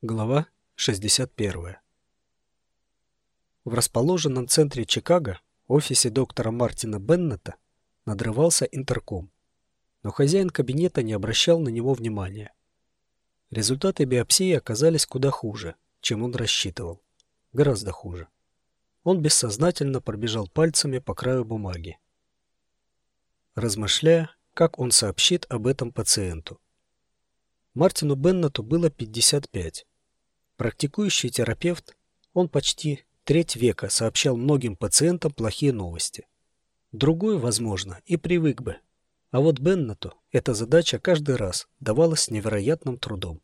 Глава 61. В расположенном центре Чикаго, офисе доктора Мартина Беннета, надрывался интерком, но хозяин кабинета не обращал на него внимания. Результаты биопсии оказались куда хуже, чем он рассчитывал. Гораздо хуже. Он бессознательно пробежал пальцами по краю бумаги, размышляя, как он сообщит об этом пациенту. Мартину Беннету было 55. Практикующий терапевт, он почти треть века сообщал многим пациентам плохие новости. Другой, возможно, и привык бы. А вот Беннету эта задача каждый раз давалась с невероятным трудом.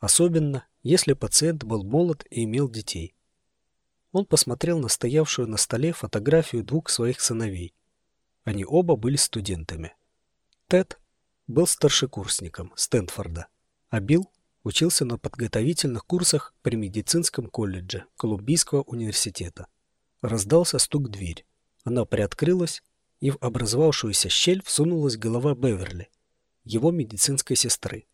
Особенно, если пациент был молод и имел детей. Он посмотрел на стоявшую на столе фотографию двух своих сыновей. Они оба были студентами. Тед был старшекурсником Стэнфорда, а Билл учился на подготовительных курсах при медицинском колледже Колумбийского университета. Раздался стук в дверь. Она приоткрылась, и в образовавшуюся щель всунулась голова Беверли, его медицинской сестры.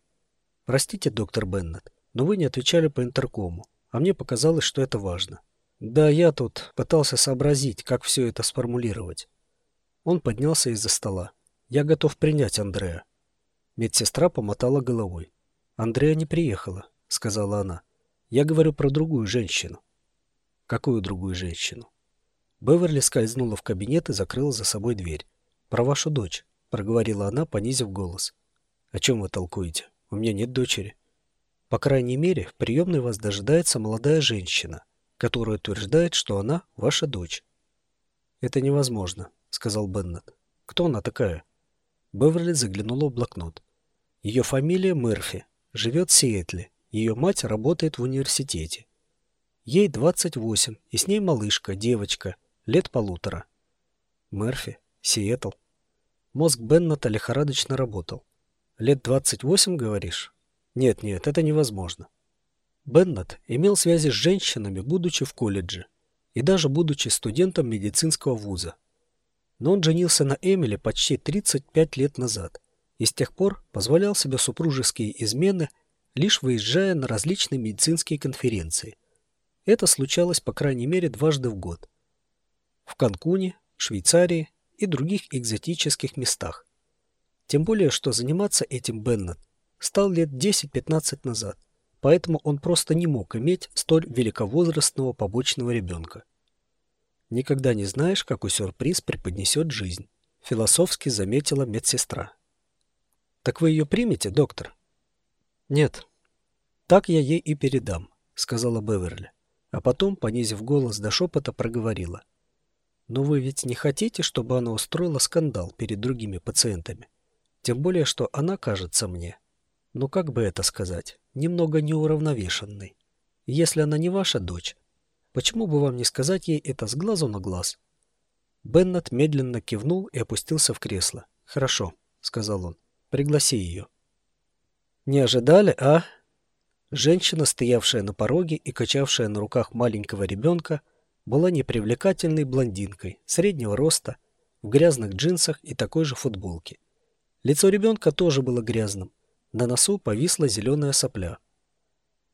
«Простите, доктор Беннет, но вы не отвечали по интеркому, а мне показалось, что это важно». «Да, я тут пытался сообразить, как все это сформулировать». Он поднялся из-за стола. «Я готов принять Андрея». Медсестра помотала головой. «Андрея не приехала», — сказала она. «Я говорю про другую женщину». «Какую другую женщину?» Беверли скользнула в кабинет и закрыла за собой дверь. «Про вашу дочь», — проговорила она, понизив голос. «О чем вы толкуете? У меня нет дочери». «По крайней мере, в приемной вас дожидается молодая женщина, которая утверждает, что она ваша дочь». «Это невозможно», — сказал Беннет. «Кто она такая?» Беверли заглянула в блокнот. «Ее фамилия Мерфи, живет в Сиэтле. Ее мать работает в университете. Ей 28, и с ней малышка, девочка, лет полутора. Мерфи, Сиэтл. Мозг Беннета лихорадочно работал. Лет 28, говоришь? Нет-нет, это невозможно. Беннет имел связи с женщинами, будучи в колледже, и даже будучи студентом медицинского вуза. Но он женился на Эмили почти 35 лет назад – и с тех пор позволял себе супружеские измены, лишь выезжая на различные медицинские конференции. Это случалось по крайней мере дважды в год. В Канкуне, Швейцарии и других экзотических местах. Тем более, что заниматься этим Беннет стал лет 10-15 назад, поэтому он просто не мог иметь столь великовозрастного побочного ребенка. Никогда не знаешь, какой сюрприз преподнесет жизнь, философски заметила медсестра. Так вы ее примете, доктор? Нет. Так я ей и передам, сказала Беверли. А потом, понизив голос до шепота, проговорила. Но вы ведь не хотите, чтобы она устроила скандал перед другими пациентами? Тем более, что она кажется мне, ну как бы это сказать, немного неуравновешенной. Если она не ваша дочь, почему бы вам не сказать ей это с глазу на глаз? Беннет медленно кивнул и опустился в кресло. «Хорошо», — сказал он. Пригласи ее». «Не ожидали, а?» Женщина, стоявшая на пороге и качавшая на руках маленького ребенка, была непривлекательной блондинкой, среднего роста, в грязных джинсах и такой же футболке. Лицо ребенка тоже было грязным. На носу повисла зеленая сопля.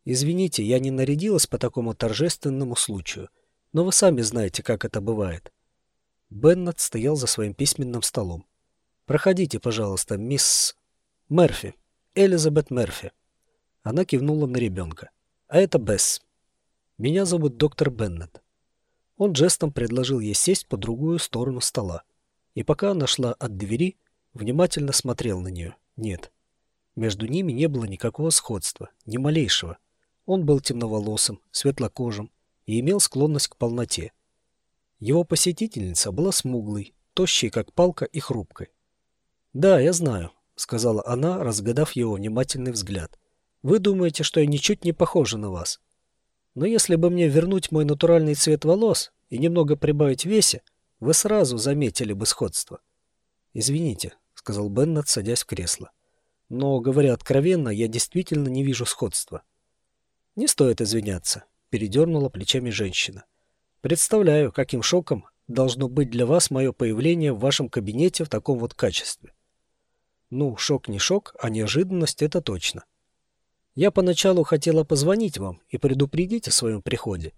«Извините, я не нарядилась по такому торжественному случаю, но вы сами знаете, как это бывает». Беннет стоял за своим письменным столом. «Проходите, пожалуйста, мисс Мерфи, Элизабет Мерфи». Она кивнула на ребенка. «А это Бесс. Меня зовут доктор Беннет». Он жестом предложил ей сесть по другую сторону стола. И пока она шла от двери, внимательно смотрел на нее. Нет. Между ними не было никакого сходства, ни малейшего. Он был темноволосым, светлокожим и имел склонность к полноте. Его посетительница была смуглой, тощей, как палка, и хрупкой. «Да, я знаю», — сказала она, разгадав его внимательный взгляд. «Вы думаете, что я ничуть не похожа на вас. Но если бы мне вернуть мой натуральный цвет волос и немного прибавить весе, вы сразу заметили бы сходство». «Извините», — сказал Беннет, садясь в кресло. «Но, говоря откровенно, я действительно не вижу сходства». «Не стоит извиняться», — передернула плечами женщина. «Представляю, каким шоком должно быть для вас мое появление в вашем кабинете в таком вот качестве. Ну, шок не шок, а неожиданность это точно. Я поначалу хотела позвонить вам и предупредить о своем приходе,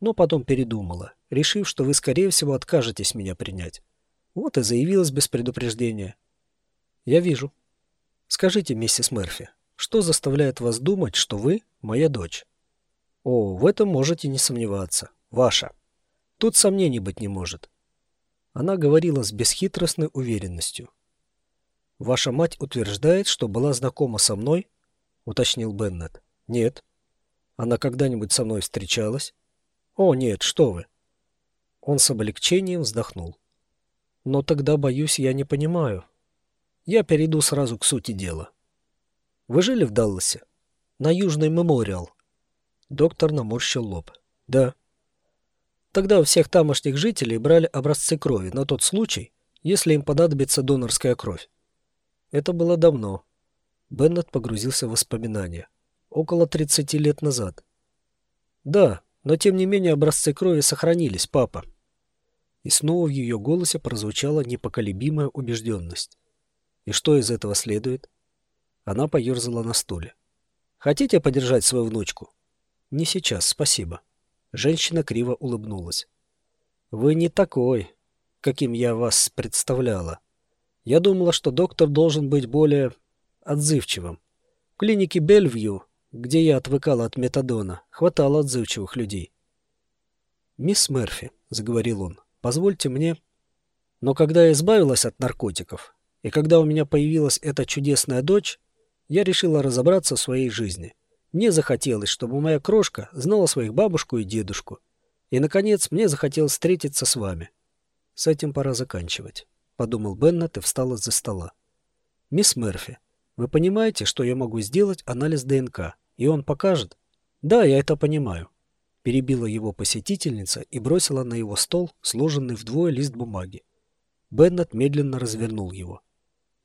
но потом передумала, решив, что вы, скорее всего, откажетесь меня принять. Вот и заявилась без предупреждения. Я вижу. Скажите, миссис Мерфи, что заставляет вас думать, что вы моя дочь? О, в этом можете не сомневаться. Ваша. Тут сомнений быть не может. Она говорила с бесхитростной уверенностью. «Ваша мать утверждает, что была знакома со мной?» — уточнил Беннет. «Нет». «Она когда-нибудь со мной встречалась?» «О, нет, что вы!» Он с облегчением вздохнул. «Но тогда, боюсь, я не понимаю. Я перейду сразу к сути дела. Вы жили в Далласе? На Южный Мемориал?» Доктор наморщил лоб. «Да». Тогда у всех тамошних жителей брали образцы крови на тот случай, если им понадобится донорская кровь. Это было давно. Беннет погрузился в воспоминания. Около 30 лет назад. Да, но тем не менее образцы крови сохранились, папа. И снова в ее голосе прозвучала непоколебимая убежденность. И что из этого следует? Она поерзала на стуле. Хотите подержать свою внучку? Не сейчас, спасибо. Женщина криво улыбнулась. Вы не такой, каким я вас представляла. Я думала, что доктор должен быть более отзывчивым. В клинике Бельвью где я отвыкала от метадона, хватало отзывчивых людей. «Мисс Мерфи», — заговорил он, — «позвольте мне...» Но когда я избавилась от наркотиков, и когда у меня появилась эта чудесная дочь, я решила разобраться в своей жизни. Мне захотелось, чтобы моя крошка знала своих бабушку и дедушку. И, наконец, мне захотелось встретиться с вами. С этим пора заканчивать, — подумал Беннет и встал из-за стола. «Мисс Мерфи, вы понимаете, что я могу сделать анализ ДНК, и он покажет? Да, я это понимаю. Перебила его посетительница и бросила на его стол сложенный вдвое лист бумаги. Беннет медленно развернул его.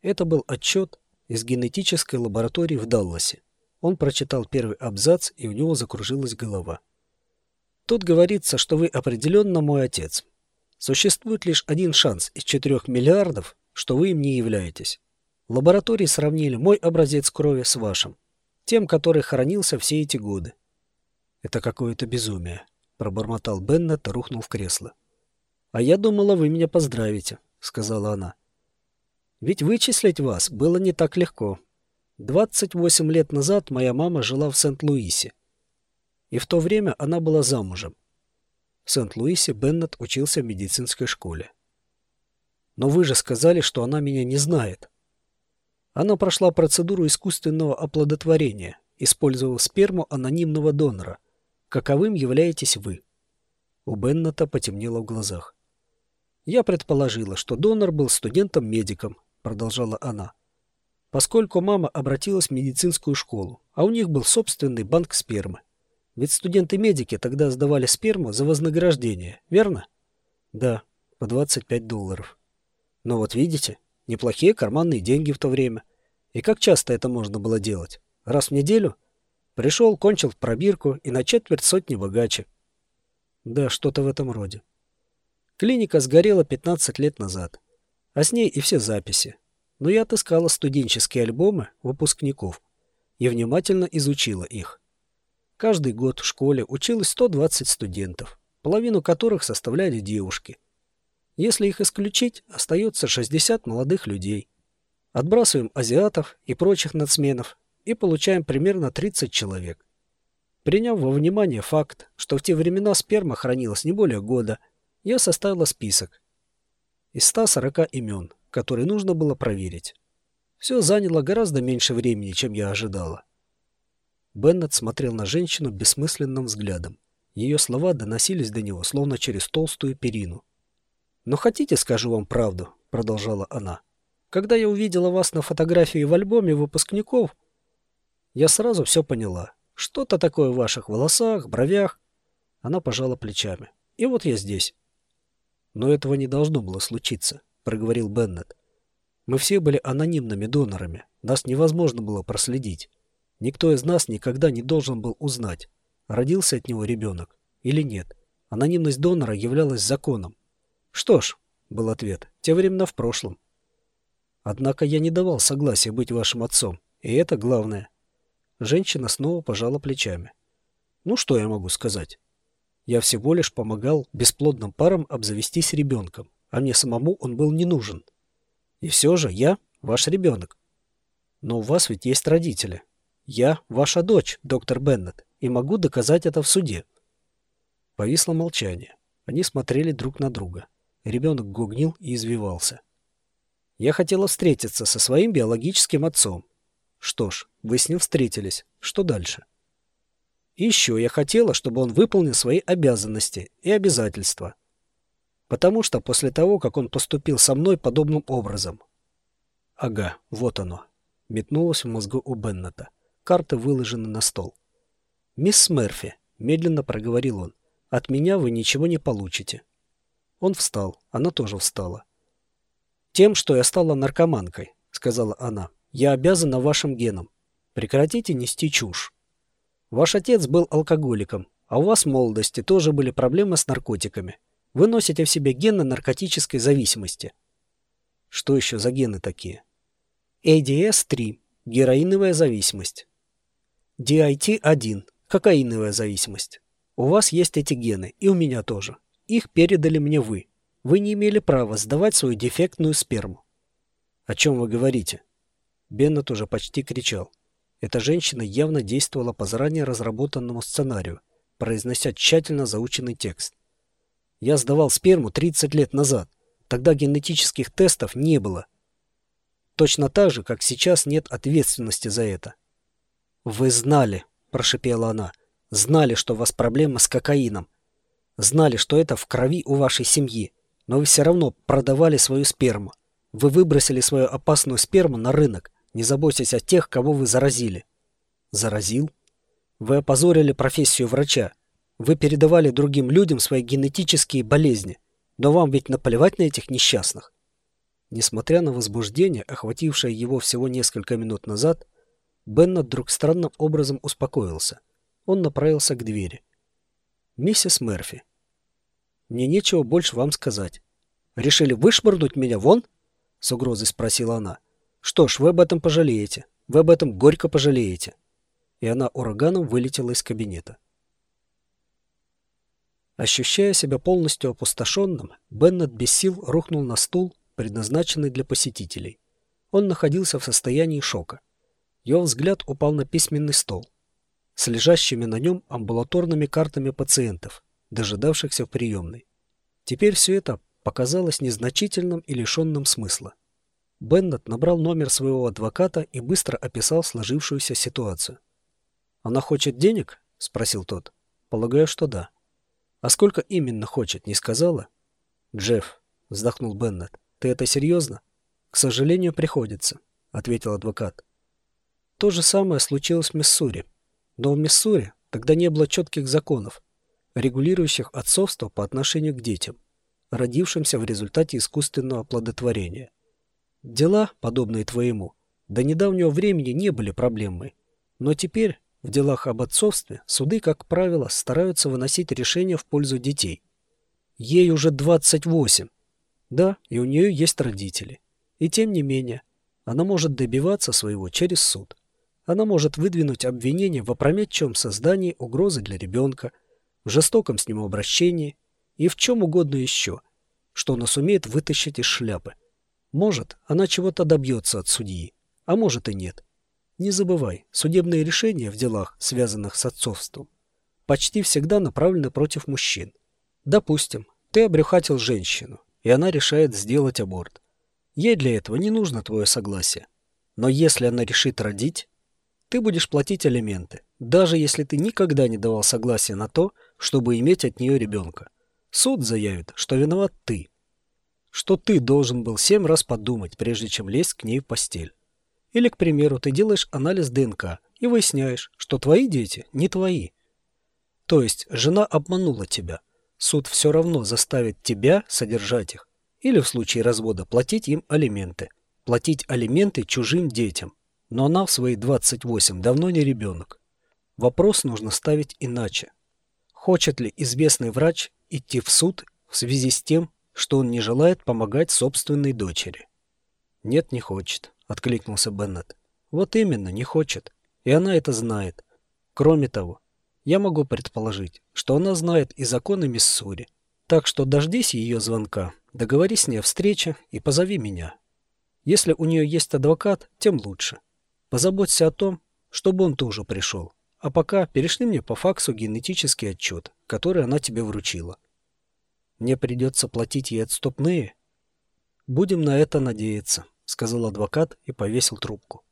Это был отчет из генетической лаборатории в Далласе. Он прочитал первый абзац, и у него закружилась голова. Тут говорится, что вы определенно мой отец. Существует лишь один шанс из четырех миллиардов, что вы им не являетесь. Лаборатории сравнили мой образец крови с вашим, тем, который хранился все эти годы. «Это какое-то безумие», — пробормотал Беннет и в кресло. «А я думала, вы меня поздравите», — сказала она. «Ведь вычислить вас было не так легко. 28 лет назад моя мама жила в Сент-Луисе. И в то время она была замужем. В Сент-Луисе Беннет учился в медицинской школе. «Но вы же сказали, что она меня не знает», она прошла процедуру искусственного оплодотворения, использовав сперму анонимного донора. Каковым являетесь вы? У Беннета потемнело в глазах. «Я предположила, что донор был студентом-медиком», — продолжала она. «Поскольку мама обратилась в медицинскую школу, а у них был собственный банк спермы. Ведь студенты-медики тогда сдавали сперму за вознаграждение, верно?» «Да, по 25 долларов». «Но вот видите, Неплохие карманные деньги в то время. И как часто это можно было делать? Раз в неделю? Пришел, кончил пробирку и на четверть сотни богаче. Да, что-то в этом роде. Клиника сгорела 15 лет назад. А с ней и все записи. Но я отыскала студенческие альбомы выпускников и внимательно изучила их. Каждый год в школе училось 120 студентов, половину которых составляли девушки – если их исключить, остается 60 молодых людей. Отбрасываем азиатов и прочих нацменов и получаем примерно 30 человек. Приняв во внимание факт, что в те времена сперма хранилась не более года, я составила список из 140 имен, которые нужно было проверить. Все заняло гораздо меньше времени, чем я ожидала. Беннет смотрел на женщину бессмысленным взглядом. Ее слова доносились до него, словно через толстую перину. «Но хотите, скажу вам правду?» — продолжала она. «Когда я увидела вас на фотографии в альбоме выпускников, я сразу все поняла. Что-то такое в ваших волосах, бровях». Она пожала плечами. «И вот я здесь». «Но этого не должно было случиться», — проговорил Беннет. «Мы все были анонимными донорами. Нас невозможно было проследить. Никто из нас никогда не должен был узнать, родился от него ребенок или нет. Анонимность донора являлась законом. «Что ж», — был ответ, — «те времена в прошлом». «Однако я не давал согласия быть вашим отцом, и это главное». Женщина снова пожала плечами. Ну, что я могу сказать? Я всего лишь помогал бесплодным парам обзавестись ребенком, а мне самому он был не нужен. И все же я ваш ребенок. Но у вас ведь есть родители. Я ваша дочь, доктор Беннет, и могу доказать это в суде. Повисло молчание. Они смотрели друг на друга. Ребенок гугнил и извивался. Я хотела встретиться со своим биологическим отцом. Что ж, вы с ним встретились. Что дальше? Еще я хотела, чтобы он выполнил свои обязанности и обязательства. Потому что после того, как он поступил со мной подобным образом... Ага, вот оно. Метнулось в мозгу у Беннета. Карты выложены на стол. «Мисс Мерфи», — медленно проговорил он, — «от меня вы ничего не получите». Он встал, она тоже встала. «Тем, что я стала наркоманкой», — сказала она. «Я обязана вашим генам. Прекратите нести чушь. Ваш отец был алкоголиком, а у вас в молодости тоже были проблемы с наркотиками. Вы носите в себе гены наркотической зависимости». Что еще за гены такие? ADS-3 – героиновая зависимость. DIT-1 – кокаиновая зависимость. У вас есть эти гены, и у меня тоже. Их передали мне вы. Вы не имели права сдавать свою дефектную сперму. О чем вы говорите? Беннет уже почти кричал. Эта женщина явно действовала по заранее разработанному сценарию, произнося тщательно заученный текст. Я сдавал сперму 30 лет назад. Тогда генетических тестов не было. Точно так же, как сейчас нет ответственности за это. «Вы знали», – прошипела она, – «знали, что у вас проблема с кокаином. Знали, что это в крови у вашей семьи но вы все равно продавали свою сперму. Вы выбросили свою опасную сперму на рынок, не заботясь о тех, кого вы заразили. Заразил? Вы опозорили профессию врача. Вы передавали другим людям свои генетические болезни. Но вам ведь наплевать на этих несчастных. Несмотря на возбуждение, охватившее его всего несколько минут назад, Беннет вдруг странным образом успокоился. Он направился к двери. «Миссис Мерфи, мне нечего больше вам сказать. Решили вышвырнуть меня вон? С угрозой спросила она. Что ж, вы об этом пожалеете. Вы об этом горько пожалеете. И она ураганом вылетела из кабинета. Ощущая себя полностью опустошенным, Беннет без сил рухнул на стул, предназначенный для посетителей. Он находился в состоянии шока. Его взгляд упал на письменный стол с лежащими на нем амбулаторными картами пациентов, дожидавшихся в приемной. Теперь все это показалось незначительным и лишенным смысла. Беннет набрал номер своего адвоката и быстро описал сложившуюся ситуацию. «Она хочет денег?» – спросил тот. «Полагаю, что да». «А сколько именно хочет, не сказала?» «Джефф», – вздохнул Беннет, – «ты это серьезно?» «К сожалению, приходится», – ответил адвокат. То же самое случилось в Миссури. Но в Миссури тогда не было четких законов, регулирующих отцовство по отношению к детям, родившимся в результате искусственного оплодотворения. Дела, подобные твоему, до недавнего времени не были проблемой, но теперь в делах об отцовстве суды, как правило, стараются выносить решения в пользу детей. Ей уже 28. Да, и у нее есть родители. И тем не менее, она может добиваться своего через суд. Она может выдвинуть обвинение в опрометчивом создании угрозы для ребенка – в жестоком с ним обращении и в чем угодно еще, что она сумеет вытащить из шляпы. Может, она чего-то добьется от судьи, а может и нет. Не забывай, судебные решения в делах, связанных с отцовством, почти всегда направлены против мужчин. Допустим, ты обрюхатил женщину, и она решает сделать аборт. Ей для этого не нужно твое согласие. Но если она решит родить, ты будешь платить алименты, даже если ты никогда не давал согласия на то, чтобы иметь от нее ребенка. Суд заявит, что виноват ты. Что ты должен был семь раз подумать, прежде чем лезть к ней в постель. Или, к примеру, ты делаешь анализ ДНК и выясняешь, что твои дети не твои. То есть жена обманула тебя. Суд все равно заставит тебя содержать их. Или в случае развода платить им алименты. Платить алименты чужим детям. Но она в свои 28 давно не ребенок. Вопрос нужно ставить иначе. Хочет ли известный врач идти в суд в связи с тем, что он не желает помогать собственной дочери? «Нет, не хочет», — откликнулся Беннет. «Вот именно, не хочет. И она это знает. Кроме того, я могу предположить, что она знает и законы Миссури. Так что дождись ее звонка, договорись с ней о встрече и позови меня. Если у нее есть адвокат, тем лучше. Позаботься о том, чтобы он тоже пришел. А пока перешли мне по факсу генетический отчет, который она тебе вручила. Мне придется платить ей отступные? Будем на это надеяться, сказал адвокат и повесил трубку.